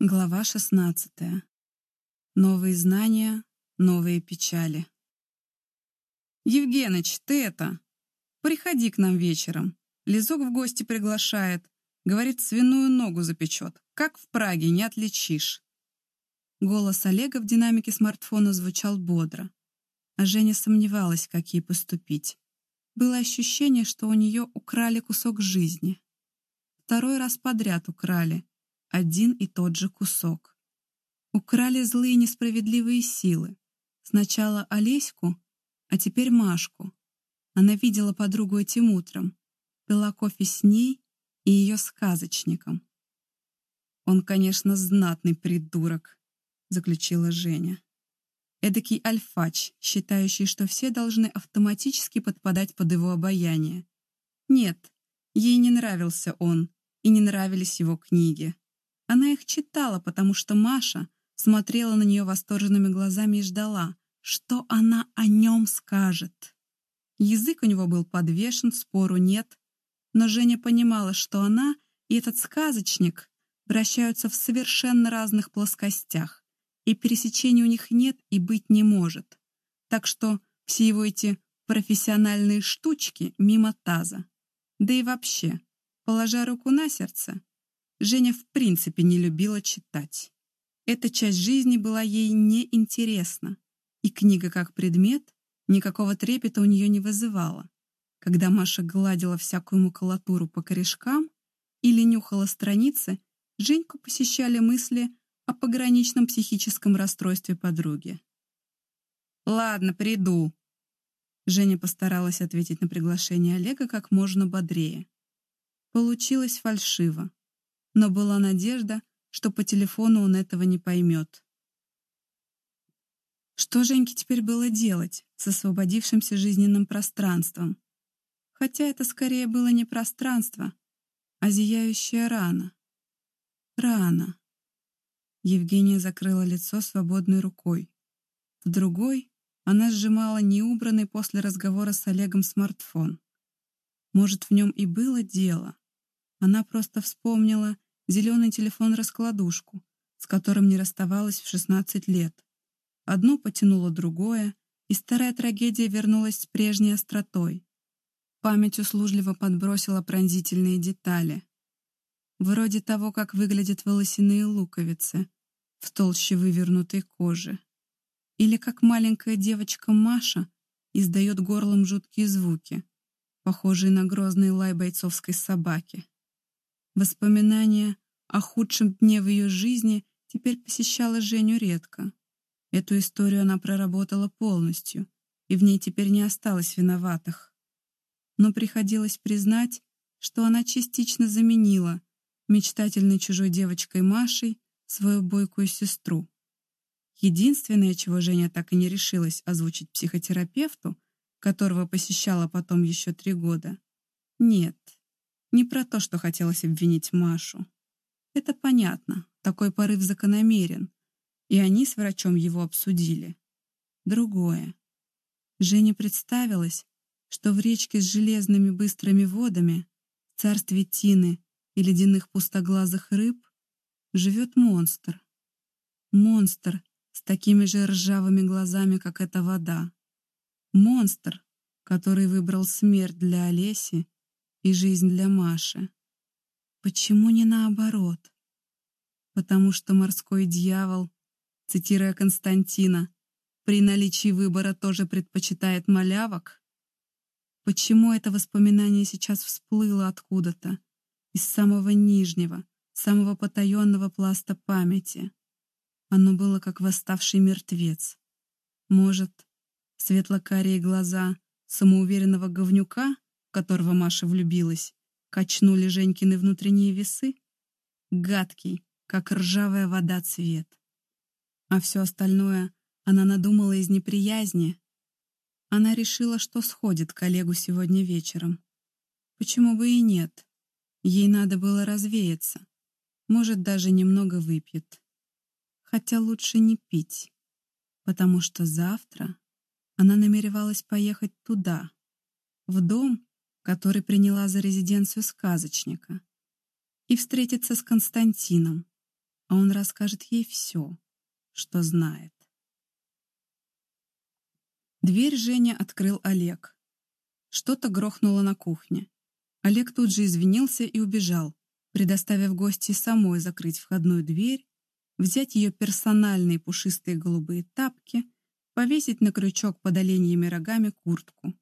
Глава 16. Новые знания, новые печали. «Евгеныч, ты это... Приходи к нам вечером. Лизок в гости приглашает. Говорит, свиную ногу запечет. Как в Праге, не отличишь». Голос Олега в динамике смартфона звучал бодро. А Женя сомневалась, как ей поступить. Было ощущение, что у нее украли кусок жизни. Второй раз подряд украли — один и тот же кусок. Украли злые несправедливые силы. Сначала Олеську, а теперь Машку. Она видела подругу этим утром, пила кофе с ней и ее сказочником. «Он, конечно, знатный придурок», — заключила Женя. Эдакий альфач, считающий, что все должны автоматически подпадать под его обаяние. Нет, ей не нравился он, и не нравились его книги. Она их читала, потому что Маша смотрела на нее восторженными глазами и ждала, что она о нем скажет. Язык у него был подвешен, спору нет, но Женя понимала, что она и этот сказочник вращаются в совершенно разных плоскостях, и пересечений у них нет и быть не может. Так что все его эти профессиональные штучки мимо таза. Да и вообще, положа руку на сердце, Женя в принципе не любила читать. Эта часть жизни была ей неинтересна, и книга как предмет никакого трепета у нее не вызывала. Когда Маша гладила всякую макулатуру по корешкам или нюхала страницы, Женьку посещали мысли о пограничном психическом расстройстве подруги. «Ладно, приду», Женя постаралась ответить на приглашение Олега как можно бодрее. Получилось фальшиво но была надежда, что по телефону он этого не поймет. Что Женьке теперь было делать с освободившимся жизненным пространством? Хотя это скорее было не пространство, а зияющая рана. Рана. Евгения закрыла лицо свободной рукой. В другой она сжимала неубранный после разговора с Олегом смартфон. Может, в нем и было дело. Она просто вспомнила зеленый телефон-раскладушку, с которым не расставалась в 16 лет. Одно потянуло другое, и старая трагедия вернулась с прежней остротой. Память услужливо подбросила пронзительные детали. Вроде того, как выглядят волосяные луковицы в толще вывернутой кожи. Или как маленькая девочка Маша издает горлом жуткие звуки, похожие на грозный лай бойцовской собаки. Воспоминание о худшем дне в ее жизни теперь посещало Женю редко. Эту историю она проработала полностью, и в ней теперь не осталось виноватых. Но приходилось признать, что она частично заменила мечтательной чужой девочкой Машей свою бойкую сестру. Единственное, чего Женя так и не решилась озвучить психотерапевту, которого посещала потом еще три года, нет, не про то, что хотелось обвинить Машу. Это понятно, такой порыв закономерен, и они с врачом его обсудили. Другое. Жене представилось, что в речке с железными быстрыми водами, в царстве тины и ледяных пустоглазых рыб, живет монстр. Монстр с такими же ржавыми глазами, как эта вода. Монстр, который выбрал смерть для Олеси и жизнь для Маши. Почему не наоборот? Потому что морской дьявол, цитируя Константина, при наличии выбора тоже предпочитает малявок? Почему это воспоминание сейчас всплыло откуда-то, из самого нижнего, самого потаенного пласта памяти? Оно было как восставший мертвец. Может, светло-карие глаза самоуверенного говнюка — которого Маша влюбилась, качнули Женькины внутренние весы? Гадкий, как ржавая вода цвет. А все остальное она надумала из неприязни. Она решила, что сходит к коллегу сегодня вечером. Почему бы и нет? Ей надо было развеяться. Может, даже немного выпьет. Хотя лучше не пить, потому что завтра она намеревалась поехать туда, в дом, который приняла за резиденцию сказочника, и встретиться с Константином, а он расскажет ей все, что знает. Дверь Женя открыл Олег. Что-то грохнуло на кухне. Олег тут же извинился и убежал, предоставив гости самой закрыть входную дверь, взять ее персональные пушистые голубые тапки, повесить на крючок под оленьими рогами куртку.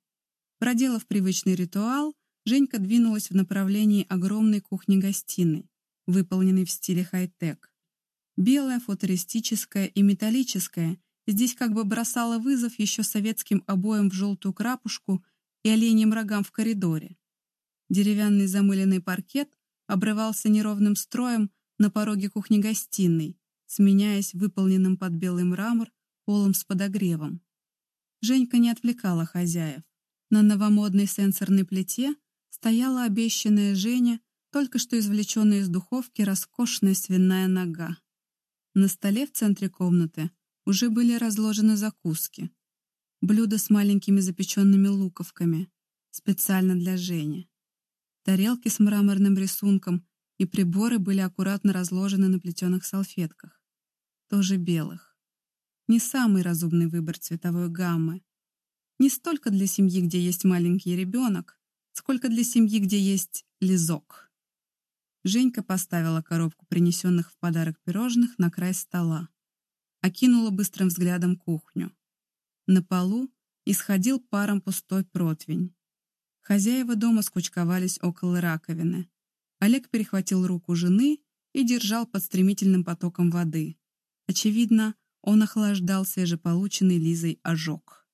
Проделав привычный ритуал, Женька двинулась в направлении огромной кухни-гостиной, выполненной в стиле хай-тек. Белая, футуристическая и металлическая, здесь как бы бросала вызов еще советским обоям в желтую крапушку и оленьим рогам в коридоре. Деревянный замыленный паркет обрывался неровным строем на пороге кухни-гостиной, сменяясь выполненным под белый мрамор полом с подогревом. Женька не отвлекала хозяев. На новомодной сенсорной плите стояла обещанная Женя, только что извлеченная из духовки роскошная свиная нога. На столе в центре комнаты уже были разложены закуски. Блюдо с маленькими запеченными луковками, специально для Жени. Тарелки с мраморным рисунком и приборы были аккуратно разложены на плетеных салфетках, тоже белых. Не самый разумный выбор цветовой гаммы. Не столько для семьи, где есть маленький ребенок, сколько для семьи, где есть лизок. Женька поставила коробку принесенных в подарок пирожных на край стола. Окинула быстрым взглядом кухню. На полу исходил паром пустой противень. Хозяева дома скучковались около раковины. Олег перехватил руку жены и держал под стремительным потоком воды. Очевидно, он охлаждал свежеполученный Лизой ожог.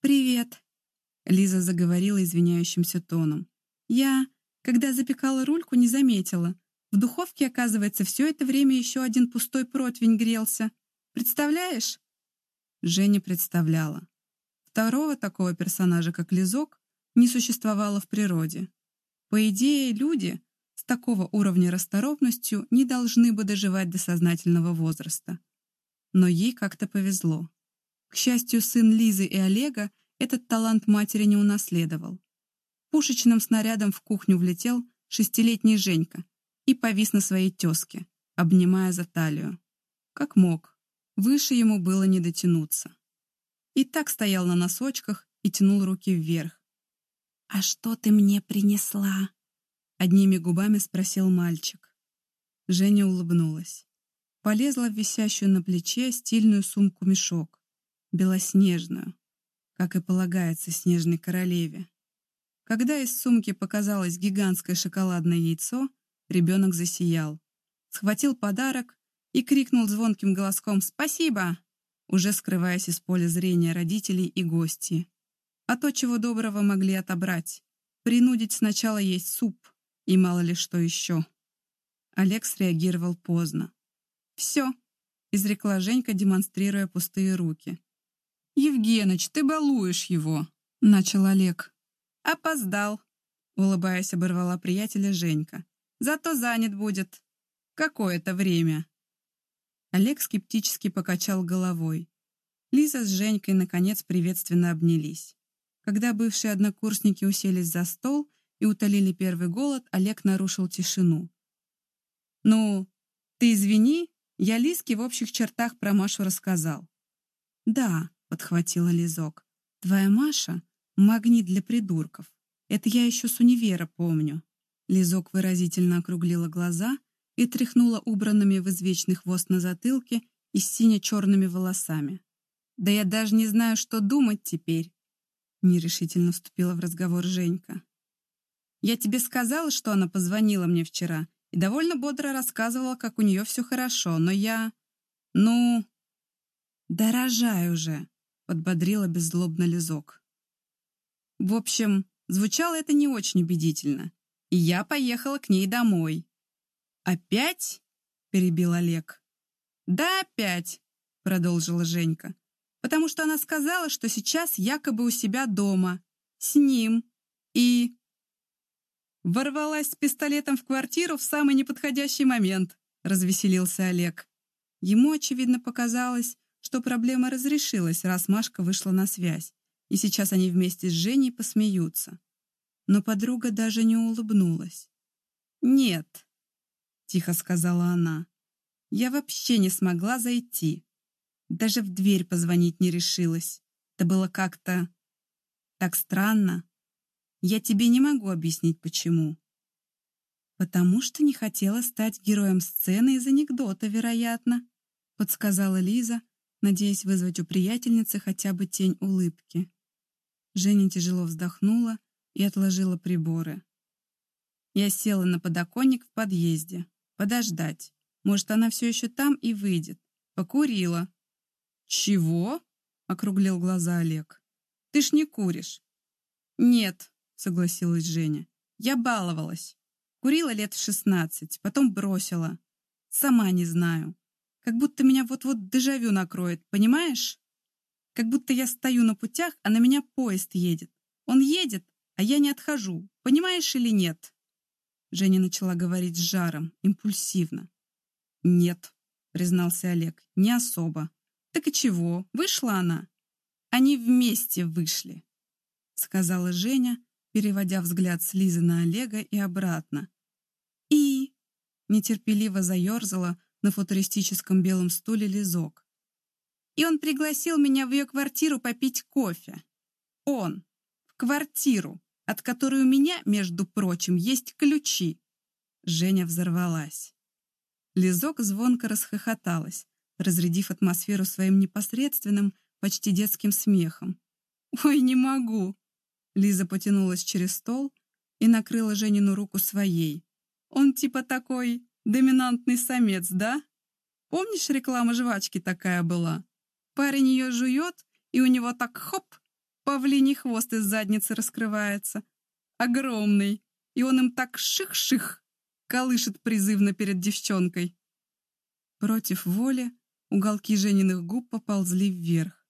«Привет!» — Лиза заговорила извиняющимся тоном. «Я когда запекала рульку, не заметила. В духовке, оказывается, все это время еще один пустой противень грелся. Представляешь? Женя представляла. Второго такого персонажа, как Лизок, не существовало в природе. По идее, люди с такого уровня расторопностью не должны бы доживать до сознательного возраста. Но ей как-то повезло. К счастью, сын Лизы и Олега этот талант матери не унаследовал. Пушечным снарядом в кухню влетел шестилетний Женька и повис на своей тезке, обнимая за талию. Как мог. Выше ему было не дотянуться. И так стоял на носочках и тянул руки вверх. «А что ты мне принесла?» Одними губами спросил мальчик. Женя улыбнулась. Полезла в висящую на плече стильную сумку-мешок, белоснежную, как и полагается снежной королеве. Когда из сумки показалось гигантское шоколадное яйцо, ребенок засиял. Схватил подарок и крикнул звонким голоском «Спасибо!», уже скрываясь из поля зрения родителей и гостей. А то, чего доброго могли отобрать. Принудить сначала есть суп и мало ли что еще. Олег среагировал поздно. «Все», — изрекла Женька, демонстрируя пустые руки. «Евгеныч, ты балуешь его», — начал Олег. «Опоздал», — улыбаясь, оборвала приятеля Женька. «Зато занят будет. Какое-то время». Олег скептически покачал головой. Лиза с Женькой, наконец, приветственно обнялись. Когда бывшие однокурсники уселись за стол и утолили первый голод, Олег нарушил тишину. «Ну, ты извини, я Лизке в общих чертах про Машу рассказал». «Да», — подхватила Лизок, — «твоя Маша Магнит для придурков. Это я еще с универа помню. Лизок выразительно округлила глаза и тряхнула убранными в извечный хвост на затылке и сине-черными волосами. «Да я даже не знаю, что думать теперь», — нерешительно вступила в разговор Женька. «Я тебе сказала, что она позвонила мне вчера и довольно бодро рассказывала, как у нее все хорошо, но я... Ну...» «Дорожай уже», — подбодрила беззлобно Лизок. В общем, звучало это не очень убедительно, и я поехала к ней домой. «Опять?» — перебил Олег. «Да, опять», — продолжила Женька, «потому что она сказала, что сейчас якобы у себя дома, с ним, и...» Ворвалась с пистолетом в квартиру в самый неподходящий момент, развеселился Олег. Ему, очевидно, показалось, что проблема разрешилась, раз Машка вышла на связь и сейчас они вместе с Женей посмеются. Но подруга даже не улыбнулась. «Нет», — тихо сказала она, Я вообще не смогла зайти. Даже в дверь позвонить не решилась. Это было как-то... так странно. Я тебе не могу объяснить, почему. Потому что не хотела стать героем сцены из анекдота, вероятно, подсказала Лиза, надеясь вызвать у приятельницы хотя бы тень улыбки. Женя тяжело вздохнула и отложила приборы. Я села на подоконник в подъезде. Подождать. Может, она все еще там и выйдет. Покурила. «Чего?» — округлил глаза Олег. «Ты ж не куришь». «Нет», — согласилась Женя. «Я баловалась. Курила лет в шестнадцать, потом бросила. Сама не знаю. Как будто меня вот-вот дежавю накроет, понимаешь? Как будто я стою на путях, а на меня поезд едет. Он едет, а я не отхожу. Понимаешь или нет?» Женя начала говорить с жаром, импульсивно. «Нет», — признался Олег, — «не особо. Так и чего, вышла она?» «Они вместе вышли», — сказала Женя, переводя взгляд с Лизы на Олега и обратно. «И...» — нетерпеливо заерзала на футуристическом белом стуле Лизок. «И он пригласил меня в ее квартиру попить кофе. Он. В квартиру, от которой у меня, между прочим, есть ключи». Женя взорвалась. Лизок звонко расхохоталась, разрядив атмосферу своим непосредственным, почти детским смехом. «Ой, не могу!» Лиза потянулась через стол и накрыла Женину руку своей. «Он типа такой доминантный самец, да? Помнишь, реклама жвачки такая была? Парень ее жует, и у него так хоп, павлиний хвост из задницы раскрывается. Огромный, и он им так ших-ших колышет призывно перед девчонкой. Против воли уголки Жениных губ поползли вверх.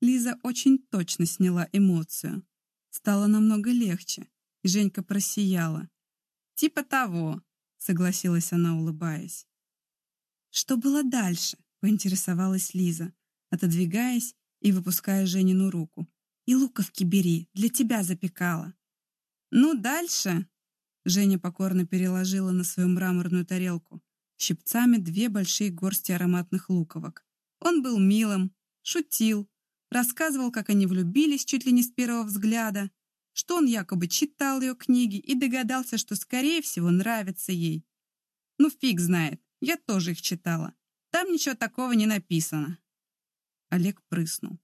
Лиза очень точно сняла эмоцию. Стало намного легче, и Женька просияла. «Типа того», — согласилась она, улыбаясь. «Что было дальше?» — поинтересовалась Лиза, отодвигаясь и выпуская Женину руку. «И луковки бери, для тебя запекала». «Ну, дальше», Женя покорно переложила на свою мраморную тарелку щипцами две большие горсти ароматных луковок. Он был милым, шутил, рассказывал, как они влюбились чуть ли не с первого взгляда, что он якобы читал ее книги и догадался, что, скорее всего, нравится ей. Ну, фиг знает, я тоже их читала. Там ничего такого не написано. Олег прыснул.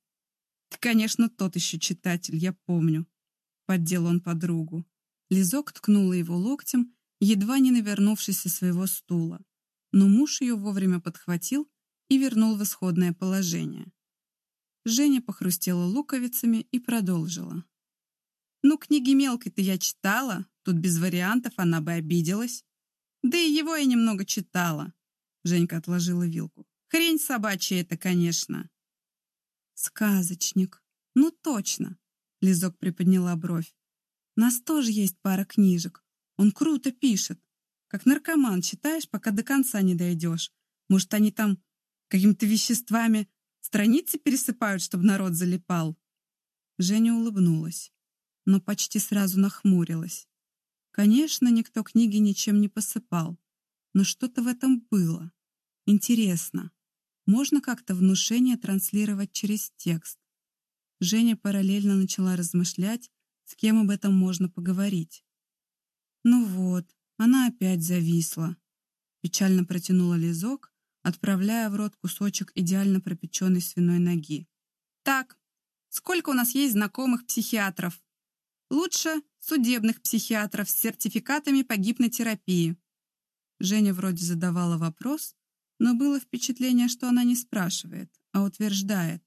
Ты, конечно, тот еще читатель, я помню. Поддел он подругу. Лизок ткнула его локтем, едва не навернувшись со своего стула. Но муж ее вовремя подхватил и вернул в исходное положение. Женя похрустела луковицами и продолжила. «Ну, книги мелкой-то я читала, тут без вариантов она бы обиделась. Да и его я немного читала». Женька отложила вилку. «Хрень собачья это, конечно». «Сказочник. Ну, точно!» Лизок приподняла бровь. У нас тоже есть пара книжек. Он круто пишет. Как наркоман читаешь, пока до конца не дойдешь. Может, они там какими-то веществами страницы пересыпают, чтобы народ залипал?» Женя улыбнулась, но почти сразу нахмурилась. Конечно, никто книги ничем не посыпал, но что-то в этом было. Интересно, можно как-то внушение транслировать через текст? Женя параллельно начала размышлять, с кем об этом можно поговорить. Ну вот, она опять зависла. Печально протянула лизок, отправляя в рот кусочек идеально пропеченной свиной ноги. Так, сколько у нас есть знакомых психиатров? Лучше судебных психиатров с сертификатами по гипнотерапии. Женя вроде задавала вопрос, но было впечатление, что она не спрашивает, а утверждает.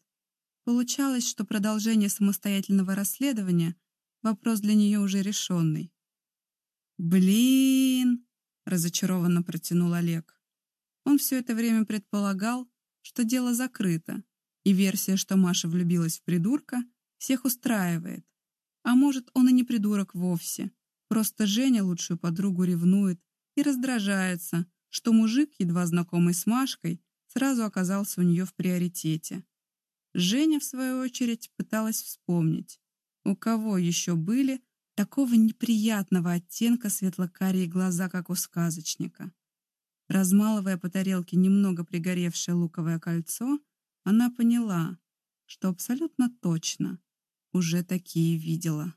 Получалось, что продолжение самостоятельного расследования Вопрос для нее уже решенный. «Блин!» — разочарованно протянул Олег. Он все это время предполагал, что дело закрыто, и версия, что Маша влюбилась в придурка, всех устраивает. А может, он и не придурок вовсе. Просто Женя лучшую подругу ревнует и раздражается, что мужик, едва знакомый с Машкой, сразу оказался у нее в приоритете. Женя, в свою очередь, пыталась вспомнить, у кого еще были такого неприятного оттенка светлокарие глаза, как у сказочника? Размалывая по тарелке немного пригоревшее луковое кольцо, она поняла, что абсолютно точно уже такие видела.